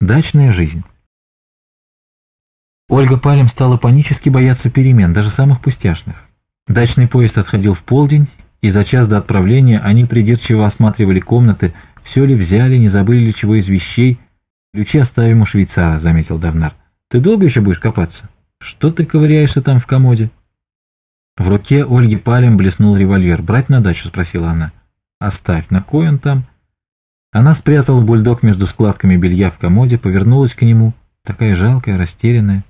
Дачная жизнь. Ольга Палем стала панически бояться перемен, даже самых пустяшных. Дачный поезд отходил в полдень, и за час до отправления они придирчиво осматривали комнаты, все ли взяли, не забыли ли чего из вещей. «Ключи оставим у швейцара», — заметил Давнар. «Ты долго еще будешь копаться? Что ты ковыряешься там в комоде?» В руке Ольги Палем блеснул револьвер. «Брать на дачу?» — спросила она. «Оставь, на кой он там?» Она спрятала бульдог между складками белья в комоде, повернулась к нему, такая жалкая, растерянная.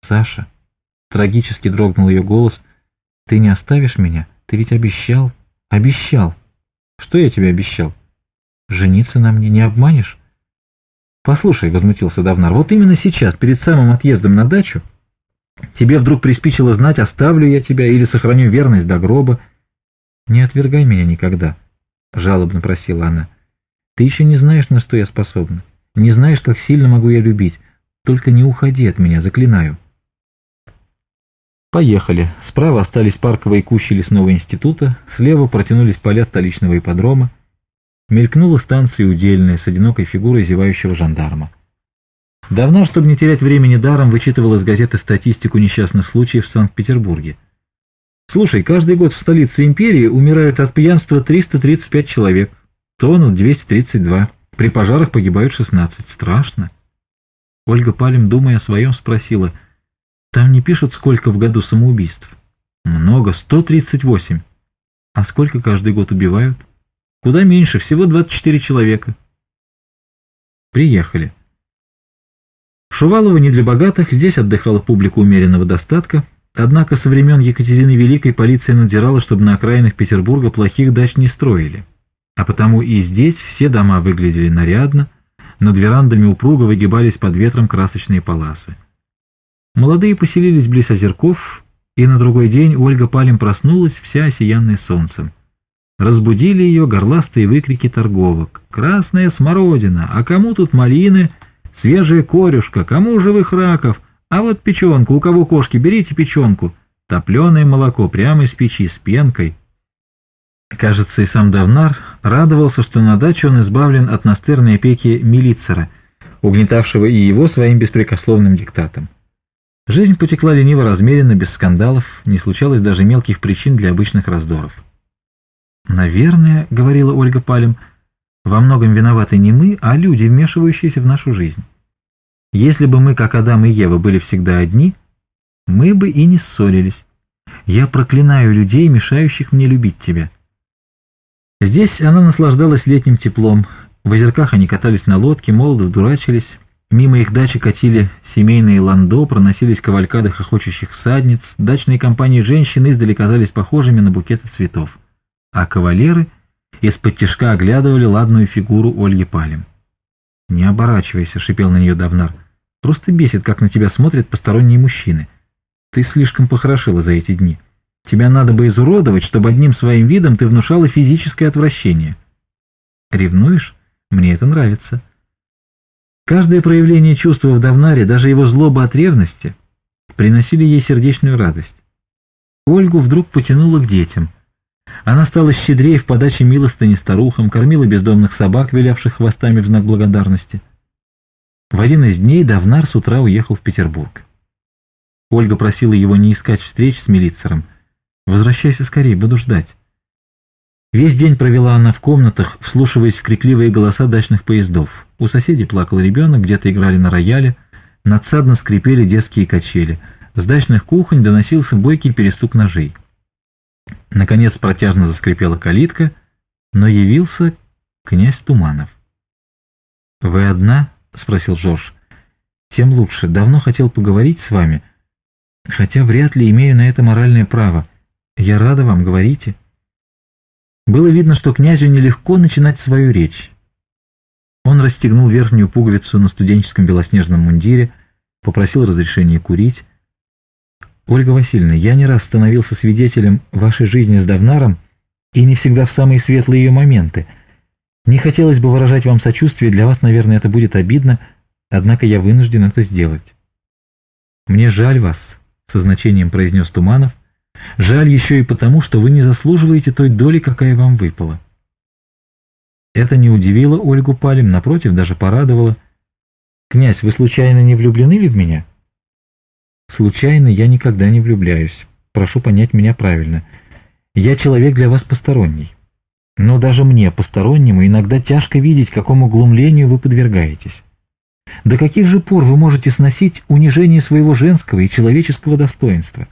«Саша!» — трагически дрогнул ее голос. «Ты не оставишь меня? Ты ведь обещал! Обещал!» «Что я тебе обещал?» «Жениться на мне не обманешь?» «Послушай», — возмутился Давнар, — «вот именно сейчас, перед самым отъездом на дачу, тебе вдруг приспичило знать, оставлю я тебя или сохраню верность до гроба». «Не отвергай меня никогда», — жалобно просила она. Ты еще не знаешь, на что я способна. Не знаешь, как сильно могу я любить. Только не уходи от меня, заклинаю. Поехали. Справа остались парковые кущи лесного института, слева протянулись поля столичного ипподрома. Мелькнула станция удельная с одинокой фигурой зевающего жандарма. Давно, чтобы не терять времени даром, вычитывал из газеты статистику несчастных случаев в Санкт-Петербурге. Слушай, каждый год в столице империи умирают от пьянства 335 человек – Тонут 232. При пожарах погибают 16. Страшно. Ольга Палим, думая о своем, спросила. Там не пишут, сколько в году самоубийств. Много, 138. А сколько каждый год убивают? Куда меньше, всего 24 человека. Приехали. Шувалова не для богатых, здесь отдыхала публика умеренного достатка, однако со времен Екатерины Великой полиция надзирала, чтобы на окраинах Петербурга плохих дач не строили. А потому и здесь все дома выглядели нарядно, над верандами упруго выгибались под ветром красочные паласы. Молодые поселились близ озерков, и на другой день Ольга Палим проснулась, вся осиянная солнцем. Разбудили ее горластые выкрики торговок. «Красная смородина! А кому тут малины? Свежая корюшка! Кому живых раков? А вот печенку! У кого кошки? Берите печенку! Топленое молоко прямо из печи, с пенкой!» Кажется, и сам Давнар радовался, что на даче он избавлен от настырной опеки милицера, угнетавшего и его своим беспрекословным диктатом. Жизнь потекла лениво размеренно, без скандалов, не случалось даже мелких причин для обычных раздоров. «Наверное, — говорила Ольга Палем, — во многом виноваты не мы, а люди, вмешивающиеся в нашу жизнь. Если бы мы, как Адам и Ева, были всегда одни, мы бы и не ссорились. Я проклинаю людей, мешающих мне любить тебя. Здесь она наслаждалась летним теплом. В озерках они катались на лодке, молодо дурачились. Мимо их дачи катили семейные ландо, проносились кавалькады хохочущих всадниц. Дачные компании женщин издали казались похожими на букеты цветов. А кавалеры из-под тяжка оглядывали ладную фигуру Ольги Палим. «Не оборачивайся», — шипел на нее Давнар. «Просто бесит, как на тебя смотрят посторонние мужчины. Ты слишком похорошила за эти дни». Тебя надо бы изуродовать, чтобы одним своим видом ты внушала физическое отвращение. Ревнуешь? Мне это нравится. Каждое проявление чувства в Давнаре, даже его злоба от ревности, приносили ей сердечную радость. Ольгу вдруг потянуло к детям. Она стала щедрее в подаче милостыни старухам, кормила бездомных собак, вилявших хвостами в знак благодарности. В один из дней Давнар с утра уехал в Петербург. Ольга просила его не искать встреч с милицером – Возвращайся скорее, буду ждать». Весь день провела она в комнатах, вслушиваясь в крикливые голоса дачных поездов. У соседей плакал ребенок, где-то играли на рояле, надсадно скрипели детские качели. С дачных кухонь доносился бойкий перестук ножей. Наконец протяжно заскрипела калитка, но явился князь Туманов. «Вы одна?» — спросил Жорж. «Тем лучше. Давно хотел поговорить с вами, хотя вряд ли имею на это моральное право». «Я рада вам, говорите». Было видно, что князю нелегко начинать свою речь. Он расстегнул верхнюю пуговицу на студенческом белоснежном мундире, попросил разрешения курить. «Ольга Васильевна, я не раз становился свидетелем вашей жизни с Давнаром и не всегда в самые светлые ее моменты. Не хотелось бы выражать вам сочувствие, для вас, наверное, это будет обидно, однако я вынужден это сделать». «Мне жаль вас», — со значением произнес Туманов — Жаль еще и потому, что вы не заслуживаете той доли, какая вам выпала. Это не удивило Ольгу Палем, напротив, даже порадовало. «Князь, вы случайно не влюблены ли в меня?» «Случайно я никогда не влюбляюсь. Прошу понять меня правильно. Я человек для вас посторонний. Но даже мне, постороннему, иногда тяжко видеть, какому глумлению вы подвергаетесь. До каких же пор вы можете сносить унижение своего женского и человеческого достоинства?